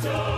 so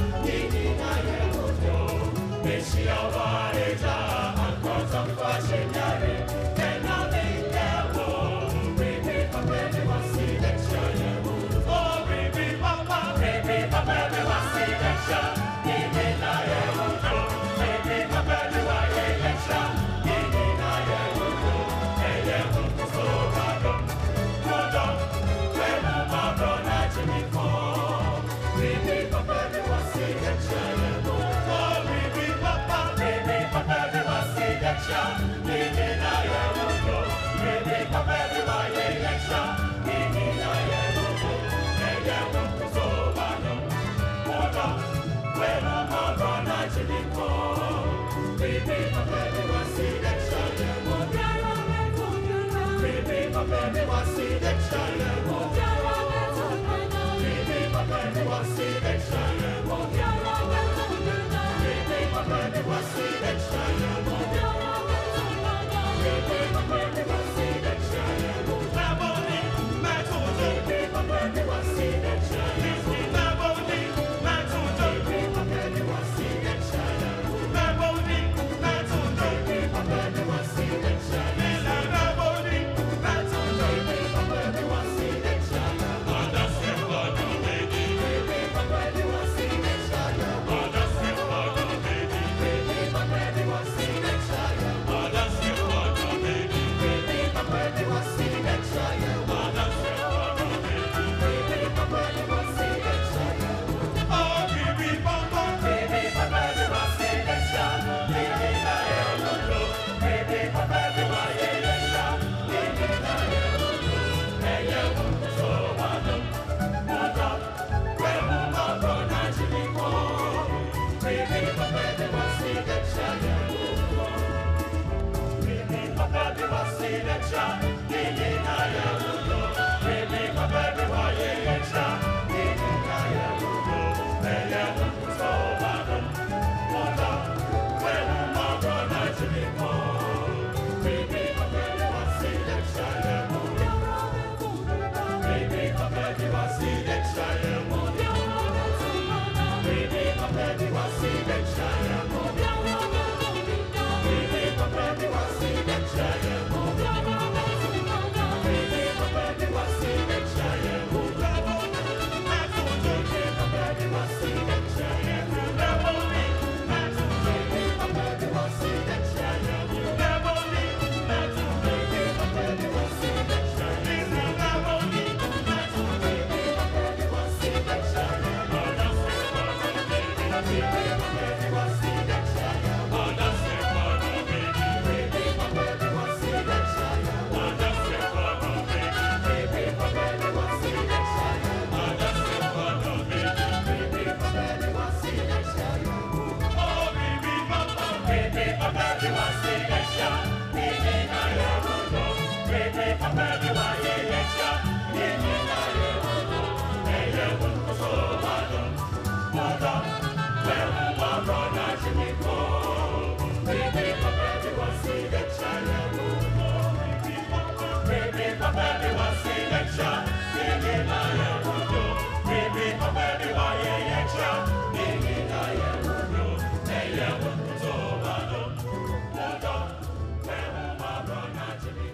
Let's try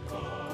Oh.